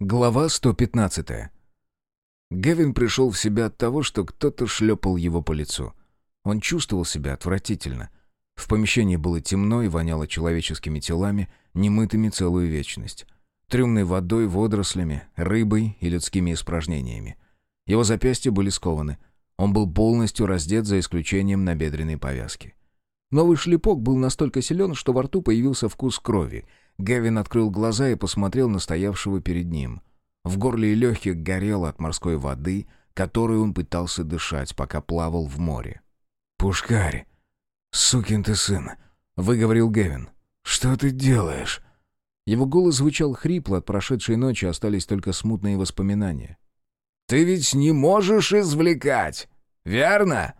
Глава 115. Гевин пришел в себя от того, что кто-то шлепал его по лицу. Он чувствовал себя отвратительно. В помещении было темно и воняло человеческими телами, немытыми целую вечность. Трюмной водой, водорослями, рыбой и людскими испражнениями. Его запястья были скованы. Он был полностью раздет за исключением набедренной повязки. Новый шлепок был настолько силен, что во рту появился вкус крови — Гевин открыл глаза и посмотрел на стоявшего перед ним. В горле и легких горело от морской воды, которую он пытался дышать, пока плавал в море. «Пушкарь, сукин ты сын», — выговорил Гевин. «Что ты делаешь?» Его голос звучал хрипло, от прошедшей ночи остались только смутные воспоминания. «Ты ведь не можешь извлекать, верно?»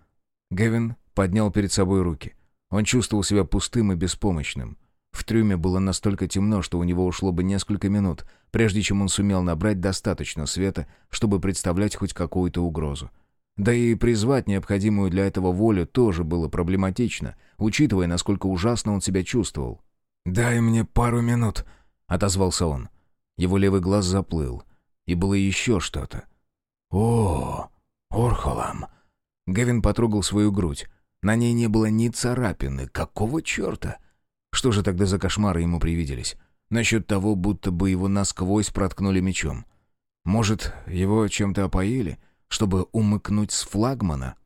Гевин поднял перед собой руки. Он чувствовал себя пустым и беспомощным. В трюме было настолько темно, что у него ушло бы несколько минут, прежде чем он сумел набрать достаточно света, чтобы представлять хоть какую-то угрозу. Да и призвать необходимую для этого волю тоже было проблематично, учитывая, насколько ужасно он себя чувствовал. «Дай мне пару минут», — отозвался он. Его левый глаз заплыл. И было еще что-то. «О, Орхолам!» Гевин потрогал свою грудь. На ней не было ни царапины. Какого черта? Что же тогда за кошмары ему привиделись? Насчет того, будто бы его насквозь проткнули мечом. Может, его чем-то опоили, чтобы умыкнуть с флагмана?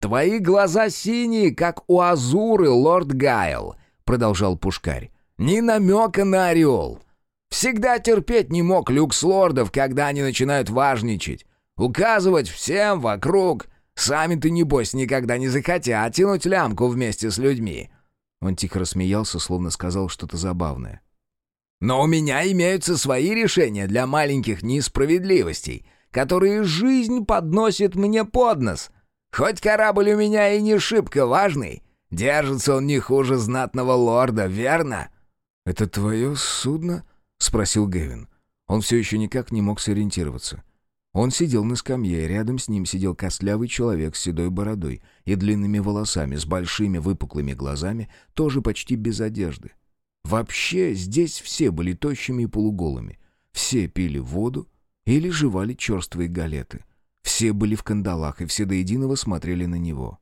«Твои глаза синие, как у Азуры, лорд Гайл», — продолжал Пушкарь. «Ни намека на ореол. Всегда терпеть не мог люкс-лордов, когда они начинают важничать. Указывать всем вокруг. Сами ты, небось, никогда не захотят тянуть лямку вместе с людьми. Он тихо рассмеялся, словно сказал что-то забавное. «Но у меня имеются свои решения для маленьких несправедливостей, которые жизнь подносит мне под нос. Хоть корабль у меня и не шибко важный, держится он не хуже знатного лорда, верно?» «Это твое судно?» — спросил Гевин. Он все еще никак не мог сориентироваться. Он сидел на скамье, рядом с ним сидел костлявый человек с седой бородой и длинными волосами, с большими выпуклыми глазами, тоже почти без одежды. Вообще, здесь все были тощими и полуголыми. Все пили воду или жевали черствые галеты. Все были в кандалах, и все до единого смотрели на него.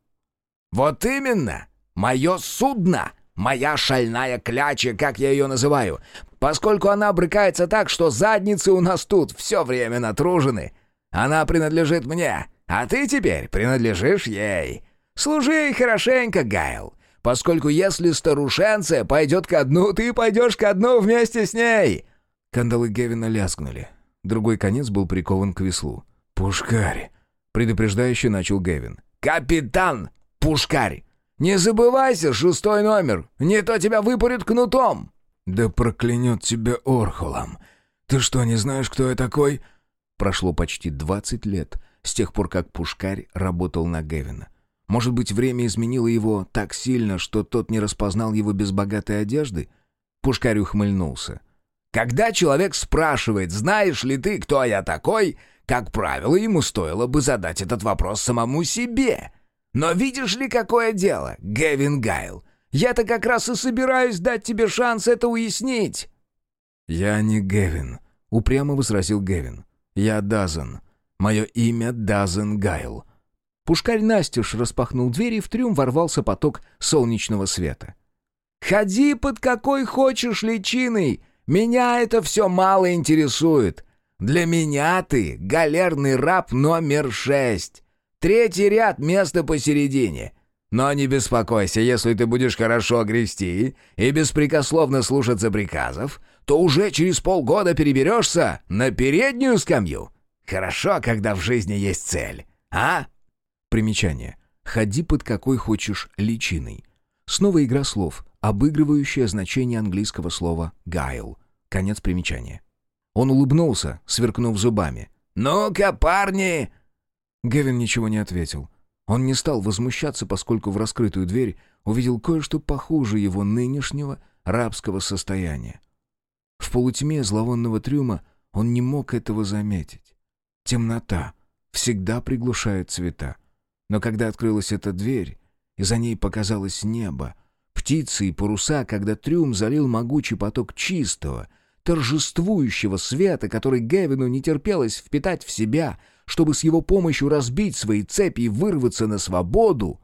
«Вот именно! Мое судно!» Моя шальная кляча, как я ее называю, поскольку она брыкается так, что задницы у нас тут все время натружены. Она принадлежит мне, а ты теперь принадлежишь ей. Служи ей хорошенько, Гайл, поскольку если старушенция пойдет ко дну, ты пойдешь ко дну вместе с ней». Кандалы Гевина лязгнули. Другой конец был прикован к веслу. «Пушкарь!» — предупреждающе начал Гевин. «Капитан Пушкарь! Не забывайся, шестой номер! Не то тебя выпарят кнутом!» «Да проклянет тебя Орхолом! Ты что, не знаешь, кто я такой?» Прошло почти 20 лет с тех пор, как Пушкарь работал на Гевина. Может быть, время изменило его так сильно, что тот не распознал его без богатой одежды? Пушкарь ухмыльнулся. «Когда человек спрашивает, знаешь ли ты, кто я такой, как правило, ему стоило бы задать этот вопрос самому себе. Но видишь ли, какое дело, Гевин Гайл? Я-то как раз и собираюсь дать тебе шанс это уяснить». «Я не Гевин», — упрямо возразил Гевин. «Я Дазен. Мое имя Дазен Гайл». Пушкарь настежь распахнул дверь, и в трюм ворвался поток солнечного света. «Ходи под какой хочешь личиной! Меня это все мало интересует. Для меня ты галерный раб номер шесть. Третий ряд, место посередине. Но не беспокойся, если ты будешь хорошо грести и беспрекословно слушаться приказов, то уже через полгода переберешься на переднюю скамью. Хорошо, когда в жизни есть цель, а? Примечание. Ходи под какой хочешь личиной. Снова игра слов, обыгрывающая значение английского слова «гайл». Конец примечания. Он улыбнулся, сверкнув зубами. «Ну-ка, парни!» Гевин ничего не ответил. Он не стал возмущаться, поскольку в раскрытую дверь увидел кое-что похуже его нынешнего рабского состояния. В полутьме зловонного трюма он не мог этого заметить. Темнота всегда приглушает цвета. Но когда открылась эта дверь, и за ней показалось небо, птицы и паруса, когда трюм залил могучий поток чистого, торжествующего света, который Гевину не терпелось впитать в себя, чтобы с его помощью разбить свои цепи и вырваться на свободу,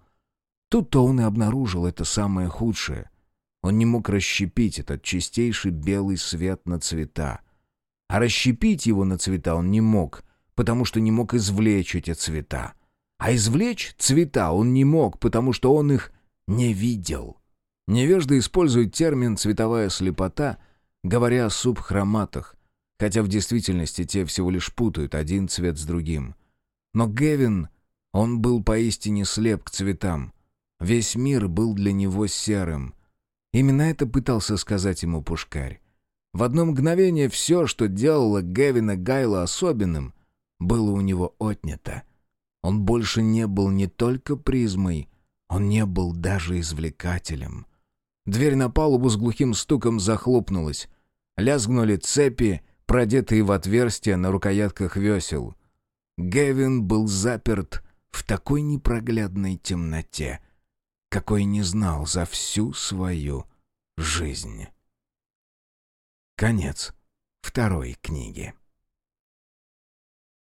тут-то он и обнаружил это самое худшее. Он не мог расщепить этот чистейший белый свет на цвета. А расщепить его на цвета он не мог, потому что не мог извлечь эти цвета. А извлечь цвета он не мог, потому что он их не видел. Невежда использует термин «цветовая слепота», говоря о субхроматах, хотя в действительности те всего лишь путают один цвет с другим. Но Гевин, он был поистине слеп к цветам. Весь мир был для него серым. Именно это пытался сказать ему Пушкарь. В одно мгновение все, что делало Гевина Гайла особенным, было у него отнято. Он больше не был не только призмой, он не был даже извлекателем. Дверь на палубу с глухим стуком захлопнулась. Лязгнули цепи, продетые в отверстия на рукоятках весел. Гевин был заперт в такой непроглядной темноте, какой не знал за всю свою жизнь. Конец второй книги.